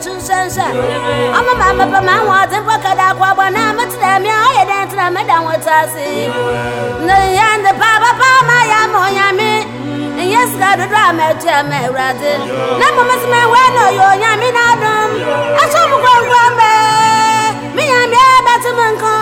etu nsọ nsọ ọma ma mepe ma ahụ ọdị mkpọ kada akwa agba na metụta mịa ọya dị ntị na meda nweta asị na ihe ndị papa pama ya ma onye amị ihe sika dodo a ma etu ama ewurade na mmamasi ma ewe na ọya onye amị na adọm achọ m kwọnkwọ mee mịnya mịa ebe tụ m nkọ.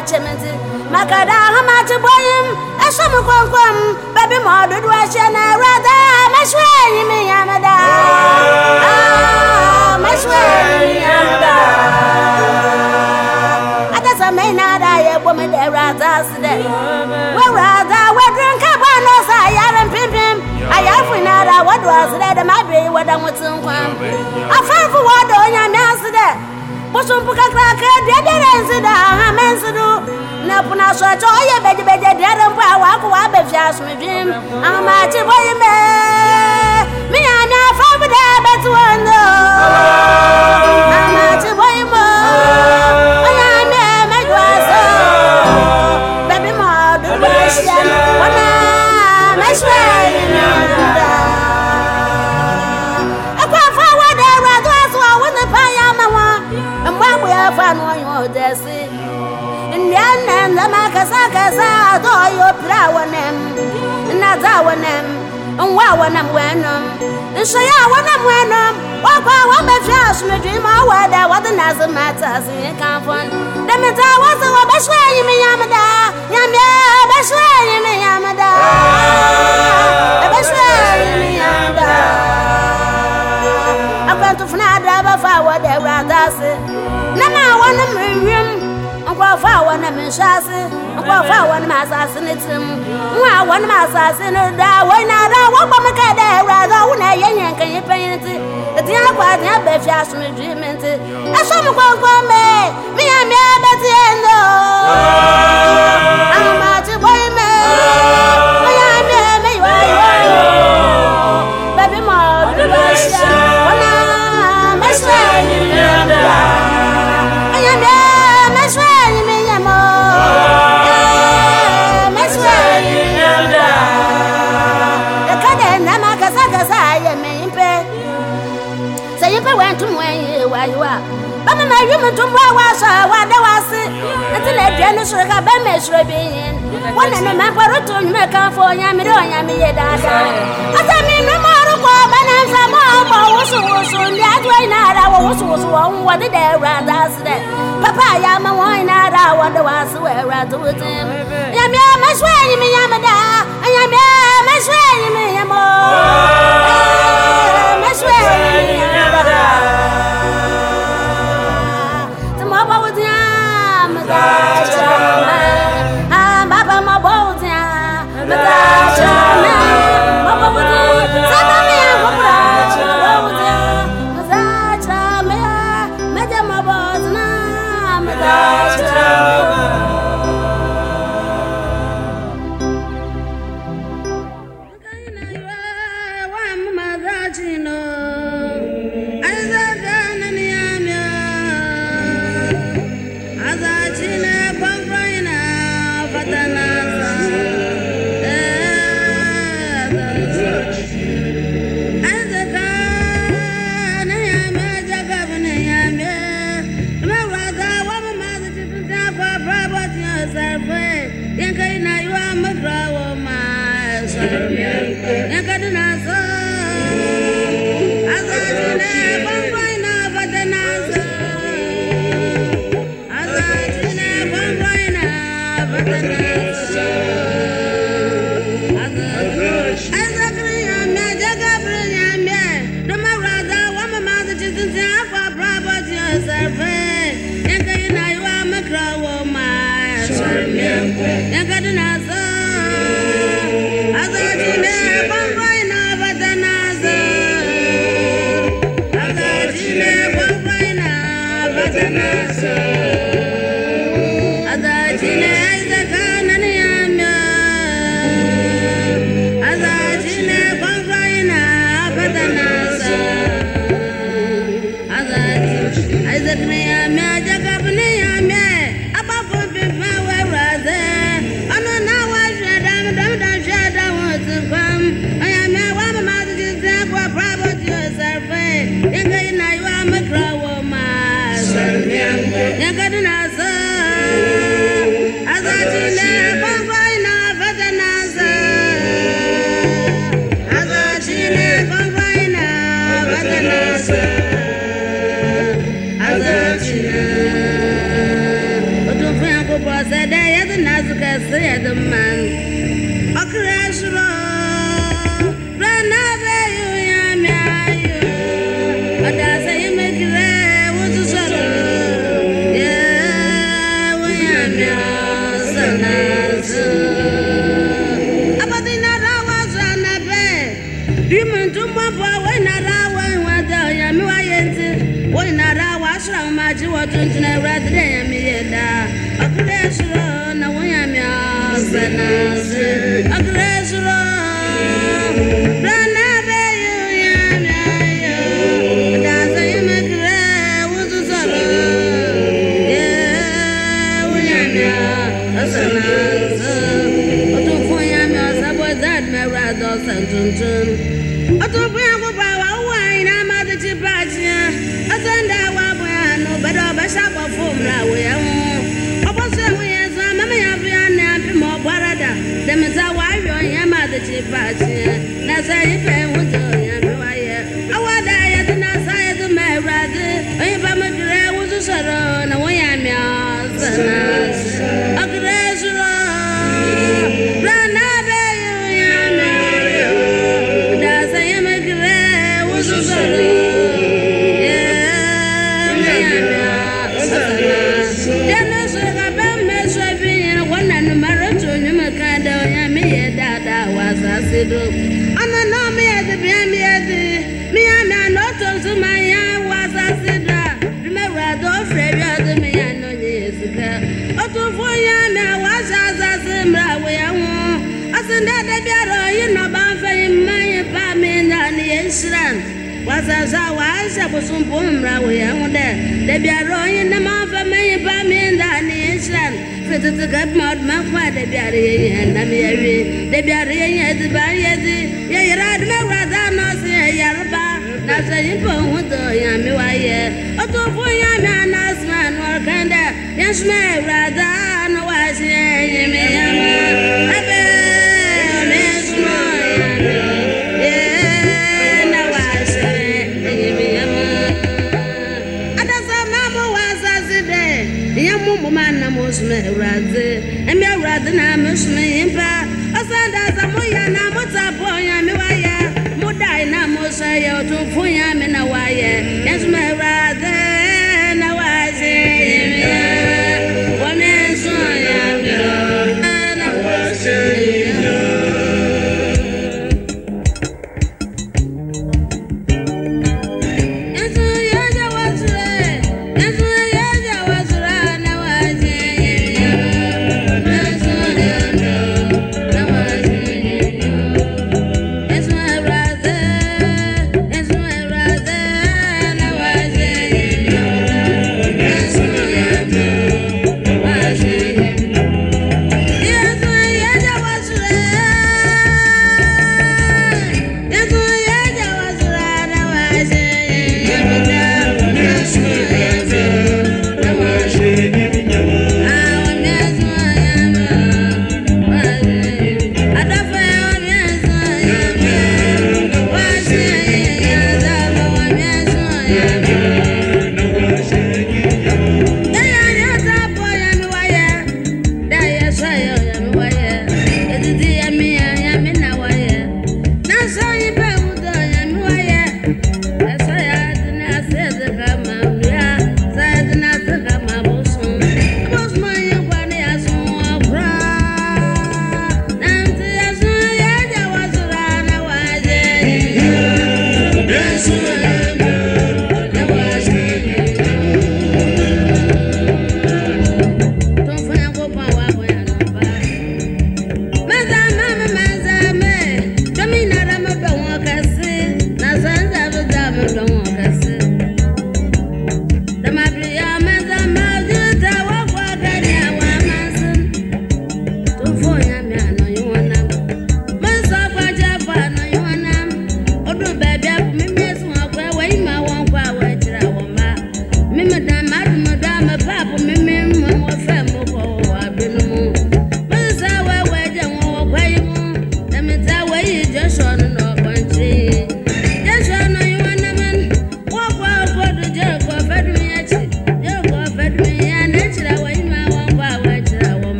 Nyankopɔn da kyɛ me nti makada ahoma te bɔyim ɛhyɛ me kɔnkɔm baabi ma ahyɛ na awurade mɛhyɛ yi me nyame da mɛhyɛ yi nyame da ade sɛ me na da yɛ bɔ me dɛ awurade ase dɛ wawurade waduru nka bɔ no sɛ ayare mpempem ayarefo nyinara wɔde ase dɛ dɛm abere yi wɔda ho te nkwa afɛnfo wɔde onyame ase dɛ bosompo kakraka duadere nsi da do puna so cho ye beje beje dere mpo awa ko wa be fia so dwim ama boy me. asị na ata asị nye ka afọ demita wasa wa bashu ma a wɔn nam nhyɛ ase nkurɔfo a wɔn nam asase ne tirim nwa a wɔn nam asase ne da wɔn nyinaa da wɔn bɔ mu kɛdɛ. Akɔ ade aba fi asomdwe me nti ɛhyɛ me kɔnkɔn me me nyame bɛteɛ yim tum wa wa so wa de wa si nti le de no sure ka be me sure bi yin wona ne ma paro to nyume ka fo nya mi de onya mi ye da da asa mi no mo ru ko ba na sa mo mo wo su wo su ndi a do ina ara wo wo su wo su wo wo de de ra da si de papa ya ma wo ina ara wo de wa si we ra do ti ya mi ma swa ni mi ya ma da ya mi Thank you. tuntuna radre mi otu fun ya mi rado obodo ọnụ na ọmịadị bịa mịadị mịa mịa na otu ozumanya wasasịda mewado ofe bịadị mịa nọnye ezika otu ụfụ onye na wasa azazị mra wee nwụ. Ọsị ndị ade bịara oyi nọba mfeghị mmanya pamina na ihe nsiran wasaza wasa bụsụ mpụ mra wee nwụ de debiara oyi ndị ma mfe mmanya pamina na ihe nsiran petete gatma odma kwa de biare ye ye na mi ye de biare ye ye de ba ye de ye ye ra de na wa da no se ye ro ba na se yin po hu do ya mi wa ye o to fu ya na na sma no kanda ya sma ra da no wa se ye me ya ma ya mumu mana musume uraze emi uraze na musume impa osanda za muya na mutapo ya miwaya mudai na musa ya otufu ya mina waye ya musume uraze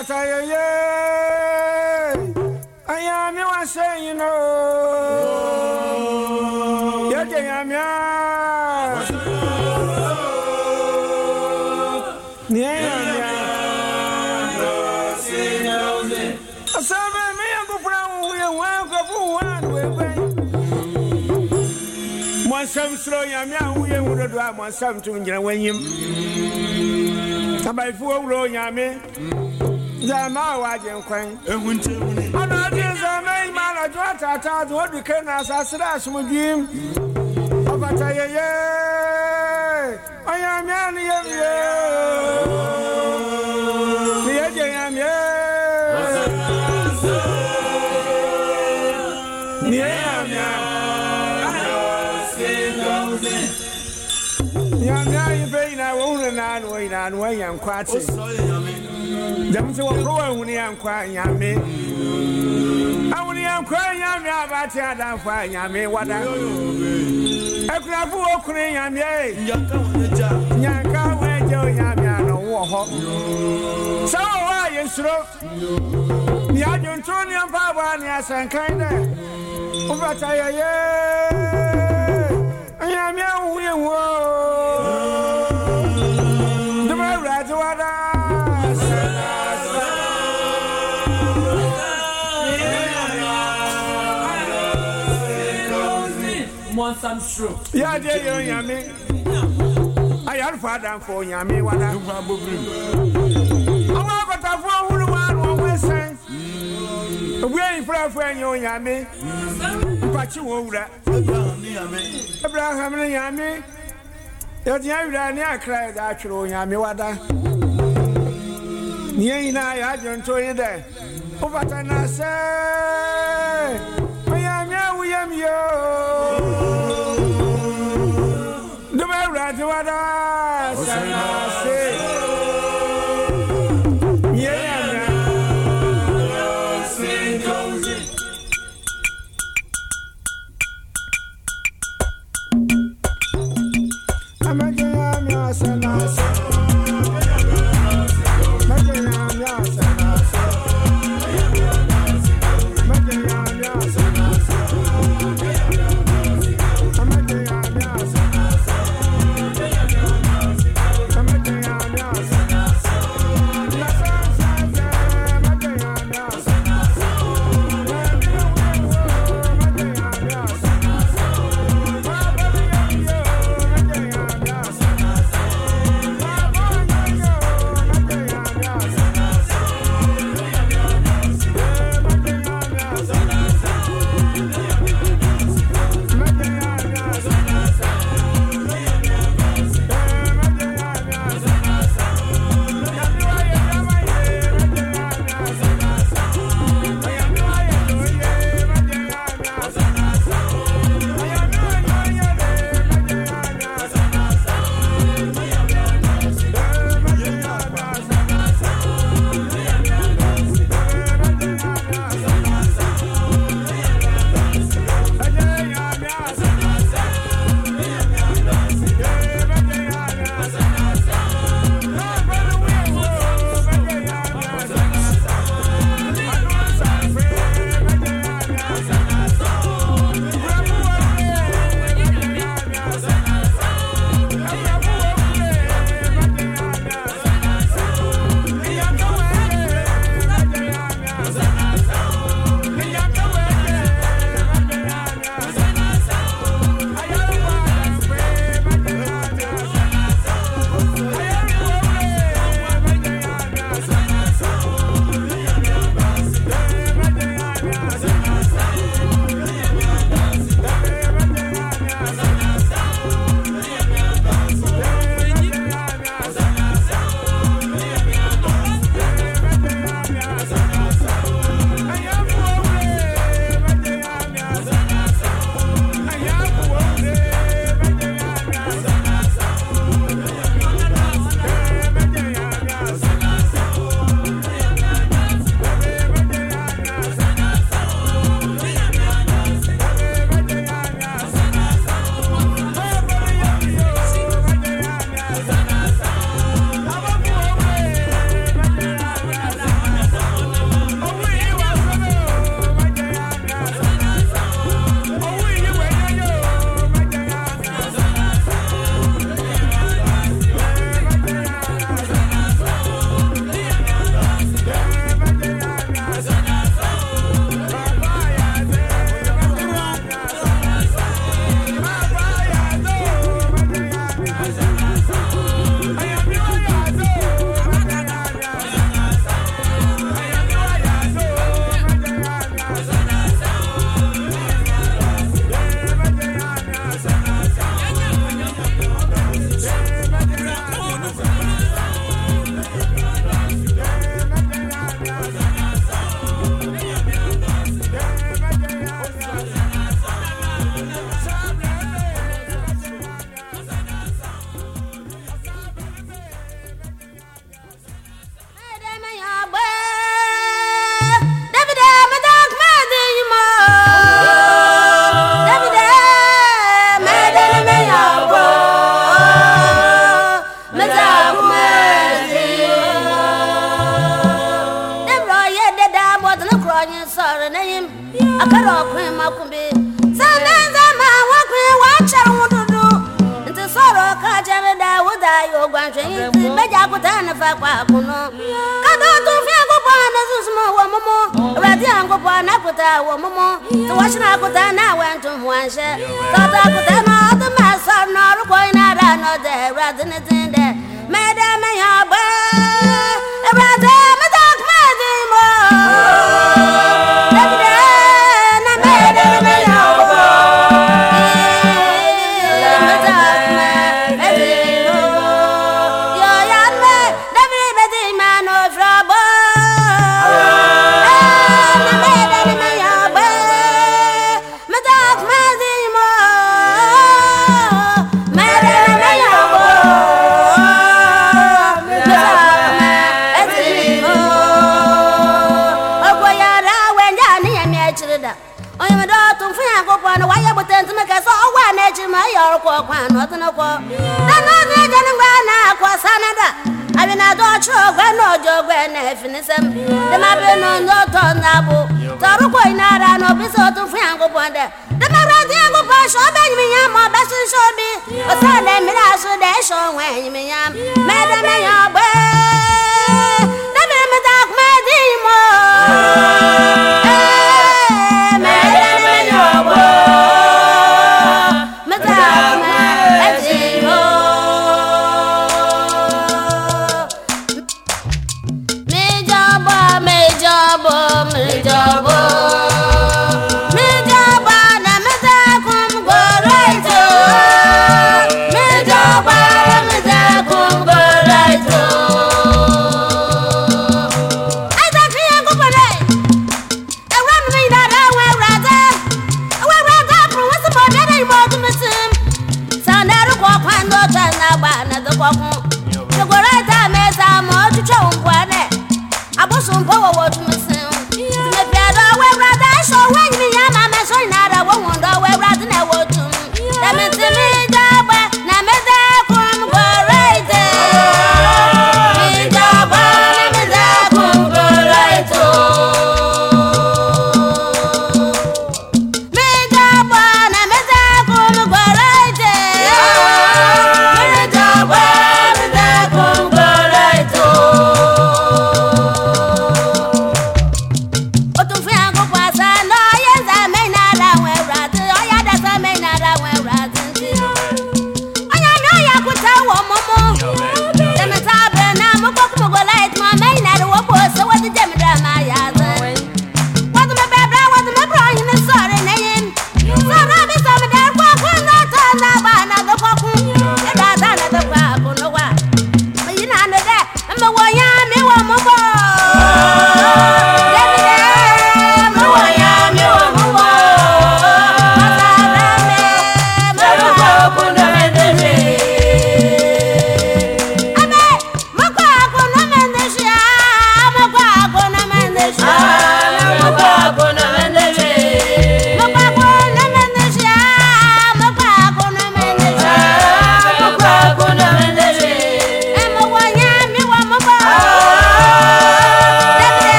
Obata yeye Ayami wa say you know. Yeje yamia Asaba me yakupra wuye wankapu wanu wekwe Mwansam suro nyame a wuye wudodo a mwansam tum nyina wanyim Abaifo wuro nyame Zama waje nkwan ehunte huni Ana adi zama imana jwa tata do duke na asasira asumudwim Obata yeye Oyame ani yeye Ni yeje yame Ni yame Yame ayi pe ina wo hunu na anu ina anu yan kwate sɔre nyame Dɛm sɛ wɔkɔ wɔ ahuni ankwa nyame ahuni ankwa nyame abate adamfo a nyame wada. Akunafo wɔ kunu nyame. Nyaka wɔne gya nyanka wɔagya o nyame ano wɔ hɔ sɛ wɔ hɔ a yɛsuro ne adwonto ne mpaabɔ a ne asɛnkan dɛ wobɛta yɛyɛ nyame ahohu stroke. Yàdé yóò yàn mí. Ayárùfà dànfọ̀ yàn mí wàdà. Nípa bóbiri. Àwọn akọ̀tà fún ọ̀húnú wa. Òbí ẹ̀yìn fúláfú ẹ̀yìn ò yàn mí. Mpàchi wọ́n wura. Abraham ni yàn ní àkàrà ẹ̀dá àtúrò yàn wàdà. Nìyẹn yìí náà yà á jọ ntòyìn dẹ̀. Ó bàtà náà sẹ́ẹ̀. Ọ̀yàn mi mi yóò. Sɛnase neɛ